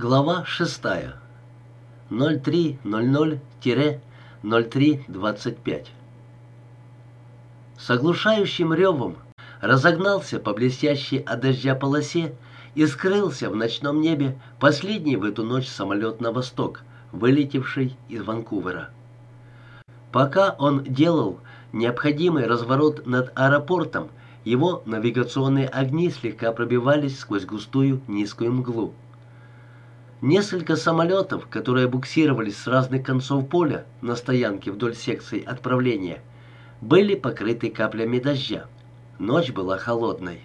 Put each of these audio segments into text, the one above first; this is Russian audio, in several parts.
Глава 6. 03.00-03.25. С оглушающим ревом разогнался по блестящей от дождя полосе и скрылся в ночном небе последний в эту ночь самолет на восток, вылетевший из Ванкувера. Пока он делал необходимый разворот над аэропортом, его навигационные огни слегка пробивались сквозь густую низкую мглу. Несколько самолетов, которые буксировались с разных концов поля на стоянке вдоль секции отправления, были покрыты каплями дождя. Ночь была холодной.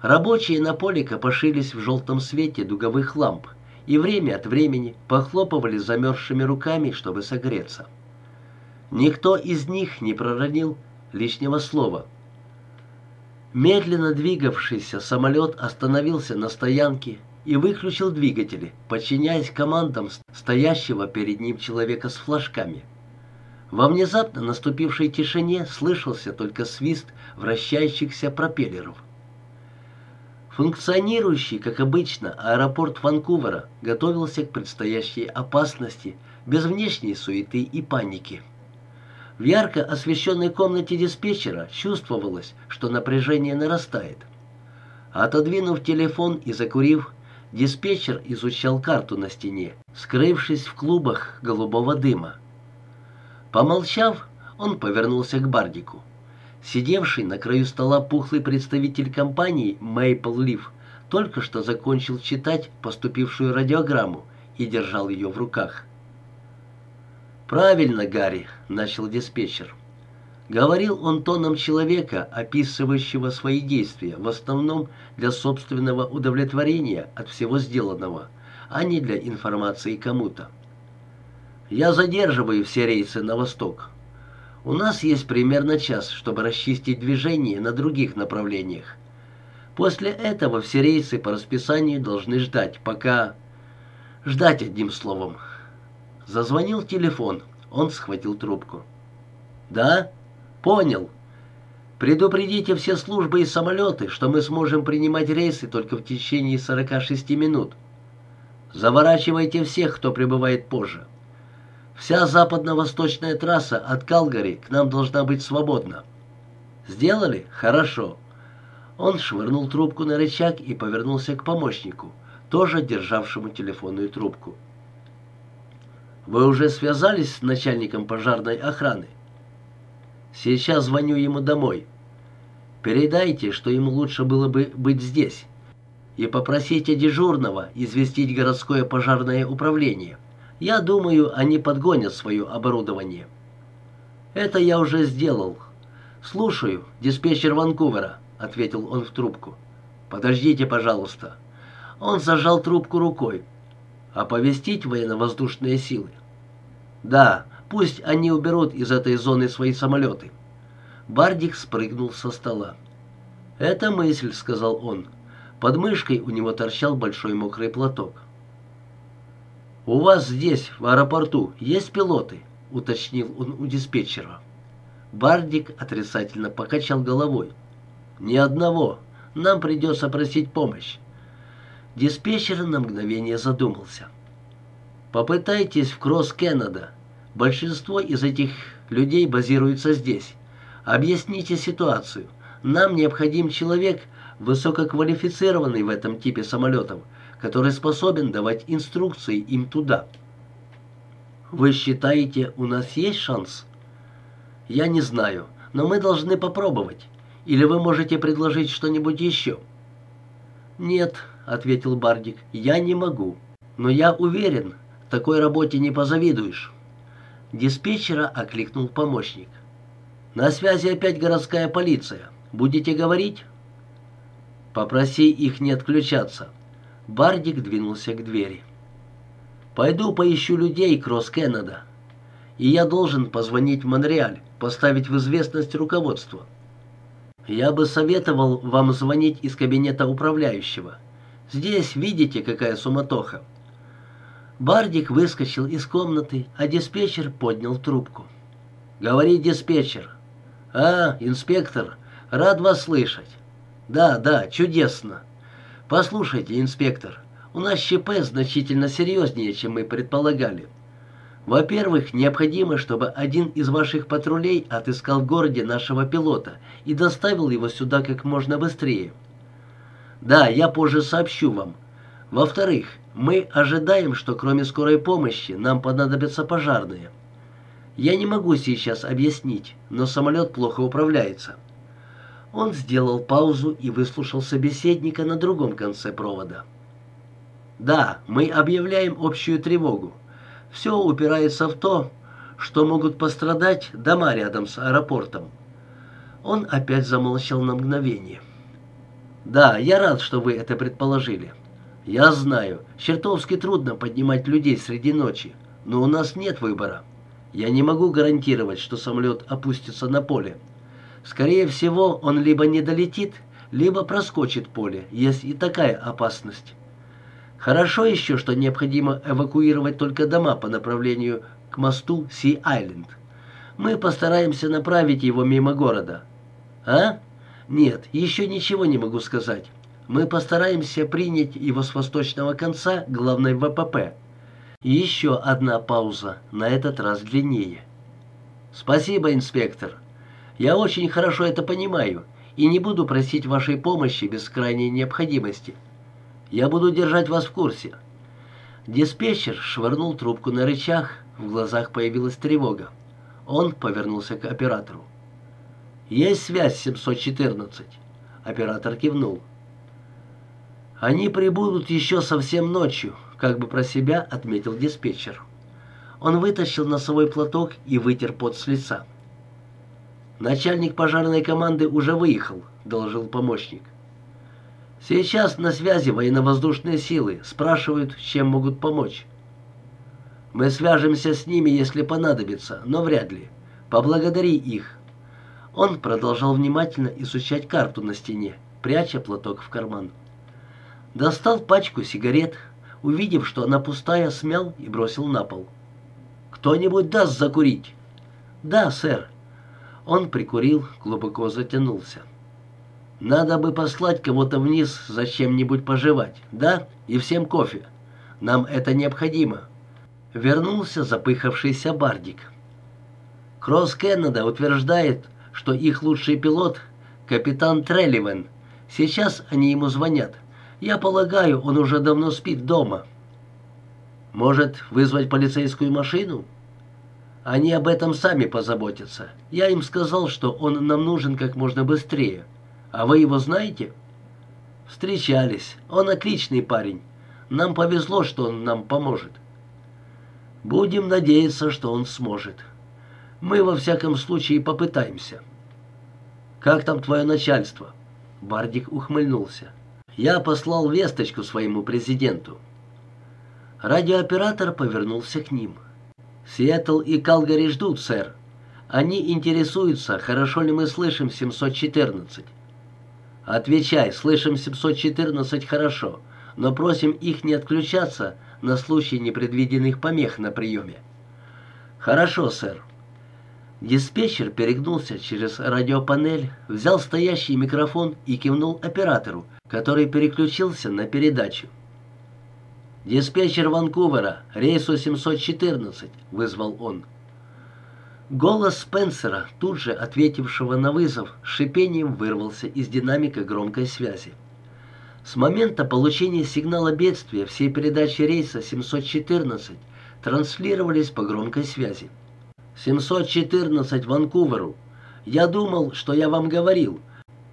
Рабочие на поле копошились в желтом свете дуговых ламп и время от времени похлопывали замерзшими руками, чтобы согреться. Никто из них не проронил лишнего слова. Медленно двигавшийся самолет остановился на стоянке и выключил двигатели, подчиняясь командам стоящего перед ним человека с флажками. Во внезапно наступившей тишине слышался только свист вращающихся пропеллеров. Функционирующий, как обычно, аэропорт Ванкувера готовился к предстоящей опасности без внешней суеты и паники. В ярко освещенной комнате диспетчера чувствовалось, что напряжение нарастает. Отодвинув телефон и закурив, Диспетчер изучал карту на стене, скрывшись в клубах голубого дыма. Помолчав, он повернулся к Бардику. Сидевший на краю стола пухлый представитель компании Maple Leaf только что закончил читать поступившую радиограмму и держал ее в руках. «Правильно, Гарри», — начал диспетчер. Говорил он тоном человека, описывающего свои действия, в основном для собственного удовлетворения от всего сделанного, а не для информации кому-то. «Я задерживаю все рейсы на восток. У нас есть примерно час, чтобы расчистить движение на других направлениях. После этого все рейсы по расписанию должны ждать, пока... Ждать одним словом». Зазвонил телефон, он схватил трубку. «Да?» Понял. Предупредите все службы и самолеты, что мы сможем принимать рейсы только в течение 46 минут. Заворачивайте всех, кто прибывает позже. Вся западно-восточная трасса от Калгари к нам должна быть свободна. Сделали? Хорошо. Он швырнул трубку на рычаг и повернулся к помощнику, тоже державшему телефонную трубку. Вы уже связались с начальником пожарной охраны? Сейчас звоню ему домой. Передайте, что ему лучше было бы быть здесь. И попросите дежурного известить городское пожарное управление. Я думаю, они подгонят свое оборудование. Это я уже сделал. Слушаю, диспетчер Ванкувера, ответил он в трубку. Подождите, пожалуйста. Он зажал трубку рукой. Оповестить военно-воздушные силы? Да, Пусть они уберут из этой зоны свои самолеты. Бардик спрыгнул со стола. «Это мысль», — сказал он. Под мышкой у него торчал большой мокрый платок. «У вас здесь, в аэропорту, есть пилоты?» — уточнил он у диспетчера. Бардик отрицательно покачал головой. «Ни одного. Нам придется просить помощь». Диспетчер на мгновение задумался. «Попытайтесь в Кросс-Кеннеда. Большинство из этих людей базируется здесь. Объясните ситуацию. Нам необходим человек, высококвалифицированный в этом типе самолетов, который способен давать инструкции им туда. Вы считаете, у нас есть шанс? Я не знаю, но мы должны попробовать. Или вы можете предложить что-нибудь еще? Нет, ответил Бардик, я не могу. Но я уверен, такой работе не позавидуешь. Диспетчера окликнул помощник. «На связи опять городская полиция. Будете говорить?» «Попроси их не отключаться». Бардик двинулся к двери. «Пойду поищу людей Кросс-Кеннеда. И я должен позвонить в Монреаль, поставить в известность руководство. Я бы советовал вам звонить из кабинета управляющего. Здесь видите, какая суматоха. Бардик выскочил из комнаты, а диспетчер поднял трубку. «Говорит диспетчер». «А, инспектор, рад вас слышать». «Да, да, чудесно. Послушайте, инспектор, У нас ЧП значительно серьезнее, чем мы предполагали. Во-первых, необходимо, чтобы один из ваших патрулей отыскал в городе нашего пилота и доставил его сюда как можно быстрее. Да, я позже сообщу вам. Во-вторых, мы ожидаем, что кроме скорой помощи нам понадобятся пожарные. Я не могу сейчас объяснить, но самолет плохо управляется. Он сделал паузу и выслушал собеседника на другом конце провода. Да, мы объявляем общую тревогу. Все упирается в то, что могут пострадать дома рядом с аэропортом. Он опять замолчал на мгновение. Да, я рад, что вы это предположили. Я знаю, чертовски трудно поднимать людей среди ночи, но у нас нет выбора. Я не могу гарантировать, что самолет опустится на поле. Скорее всего, он либо не долетит, либо проскочит поле, есть и такая опасность. Хорошо еще, что необходимо эвакуировать только дома по направлению к мосту Си-Айленд. Мы постараемся направить его мимо города. А? Нет, еще ничего не могу сказать. Мы постараемся принять его с восточного конца главной ВПП. И еще одна пауза, на этот раз длиннее. Спасибо, инспектор. Я очень хорошо это понимаю и не буду просить вашей помощи без крайней необходимости. Я буду держать вас в курсе». Диспетчер швырнул трубку на рычаг, в глазах появилась тревога. Он повернулся к оператору. «Есть связь 714?» Оператор кивнул. «Они прибудут еще совсем ночью», как бы про себя отметил диспетчер. Он вытащил носовой платок и вытер пот с лица. «Начальник пожарной команды уже выехал», — доложил помощник. Сейчас на связи военно-воздушные силы, спрашивают, чем могут помочь. Мы свяжемся с ними, если понадобится, но вряд ли. Поблагодари их. Он продолжал внимательно изучать карту на стене, пряча платок в карман. Достал пачку сигарет, увидев, что она пустая, смял и бросил на пол. «Кто-нибудь даст закурить?» «Да, сэр». Он прикурил, глубоко затянулся. Надо бы послать кого-то вниз зачем-нибудь пожевать, да? И всем кофе. Нам это необходимо. Вернулся запыхавшийся Бардик. Кросс Кеннеда утверждает, что их лучший пилот — капитан Трелливен. Сейчас они ему звонят. Я полагаю, он уже давно спит дома. Может, вызвать полицейскую машину? Они об этом сами позаботятся. Я им сказал, что он нам нужен как можно быстрее. А вы его знаете? Встречались. Он отличный парень. Нам повезло, что он нам поможет. Будем надеяться, что он сможет. Мы во всяком случае попытаемся. Как там твое начальство? Бардик ухмыльнулся. Я послал весточку своему президенту. Радиооператор повернулся к ним. Сиэтл и Калгари ждут, сэр. Они интересуются, хорошо ли мы слышим 714. «Отвечай, слышим 714 хорошо, но просим их не отключаться на случай непредвиденных помех на приеме». «Хорошо, сэр». Диспетчер перегнулся через радиопанель, взял стоящий микрофон и кивнул оператору, который переключился на передачу. «Диспетчер Ванкувера, рейсу 714», — вызвал он. Голос Спенсера, тут же ответившего на вызов, шипением вырвался из динамика громкой связи. С момента получения сигнала бедствия всей передачи рейса 714 транслировались по громкой связи. 714 Ванкуверу. Я думал, что я вам говорил.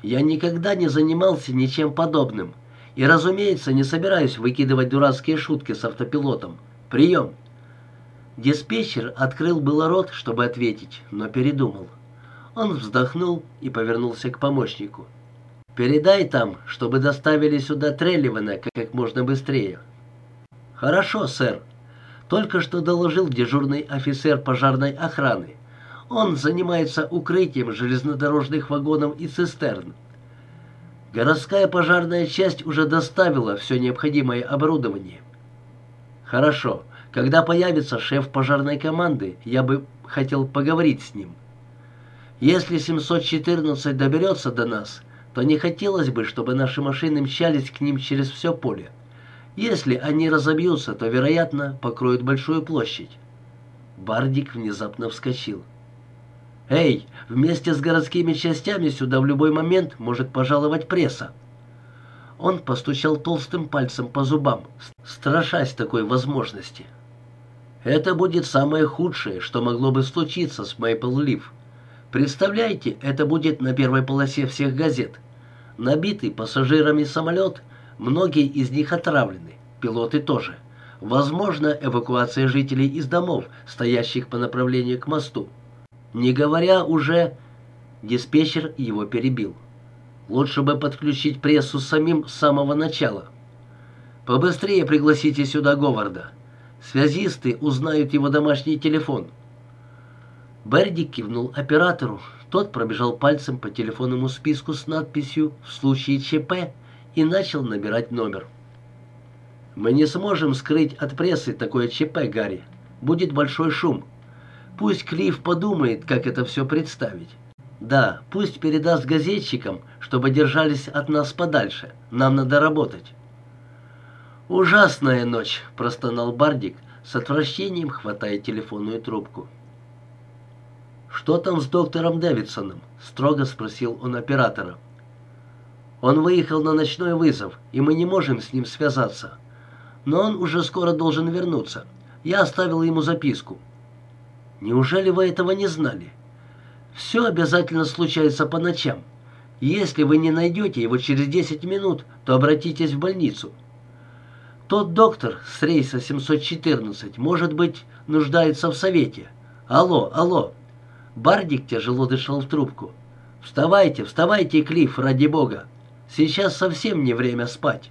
Я никогда не занимался ничем подобным. И, разумеется, не собираюсь выкидывать дурацкие шутки с автопилотом. Прием. Диспетчер открыл было рот, чтобы ответить, но передумал. Он вздохнул и повернулся к помощнику. «Передай там, чтобы доставили сюда Трелливана как можно быстрее». «Хорошо, сэр. Только что доложил дежурный офицер пожарной охраны. Он занимается укрытием железнодорожных вагонов и цистерн. Городская пожарная часть уже доставила все необходимое оборудование». «Хорошо. Когда появится шеф пожарной команды, я бы хотел поговорить с ним. Если 714 доберется до нас, то не хотелось бы, чтобы наши машины мчались к ним через все поле. Если они разобьются, то, вероятно, покроют большую площадь. Бардик внезапно вскочил. «Эй, вместе с городскими частями сюда в любой момент может пожаловать пресса». Он постучал толстым пальцем по зубам, страшась такой возможности. «Это будет самое худшее, что могло бы случиться с Мейпл Лив. Представляете, это будет на первой полосе всех газет. Набитый пассажирами самолет, многие из них отравлены, пилоты тоже. Возможно, эвакуация жителей из домов, стоящих по направлению к мосту. Не говоря уже, диспетчер его перебил. Лучше бы подключить прессу самим с самого начала. Побыстрее пригласите сюда Говарда. Связисты узнают его домашний телефон. Бердик кивнул оператору. Тот пробежал пальцем по телефонному списку с надписью «В случае ЧП» и начал набирать номер. «Мы не сможем скрыть от прессы такое ЧП, Гарри. Будет большой шум. Пусть Клифф подумает, как это все представить. Да, пусть передаст газетчикам, чтобы держались от нас подальше. Нам надо работать». «Ужасная ночь», — простонал Бардик, с отвращением хватая телефонную трубку. «Что там с доктором Дэвидсоном?» — строго спросил он оператора. «Он выехал на ночной вызов, и мы не можем с ним связаться. Но он уже скоро должен вернуться. Я оставил ему записку». «Неужели вы этого не знали?» «Все обязательно случается по ночам. Если вы не найдете его через 10 минут, то обратитесь в больницу». Тот доктор с рейса 714, может быть, нуждается в совете. Алло, алло. Бардик тяжело дышал в трубку. Вставайте, вставайте, Клифф, ради бога. Сейчас совсем не время спать.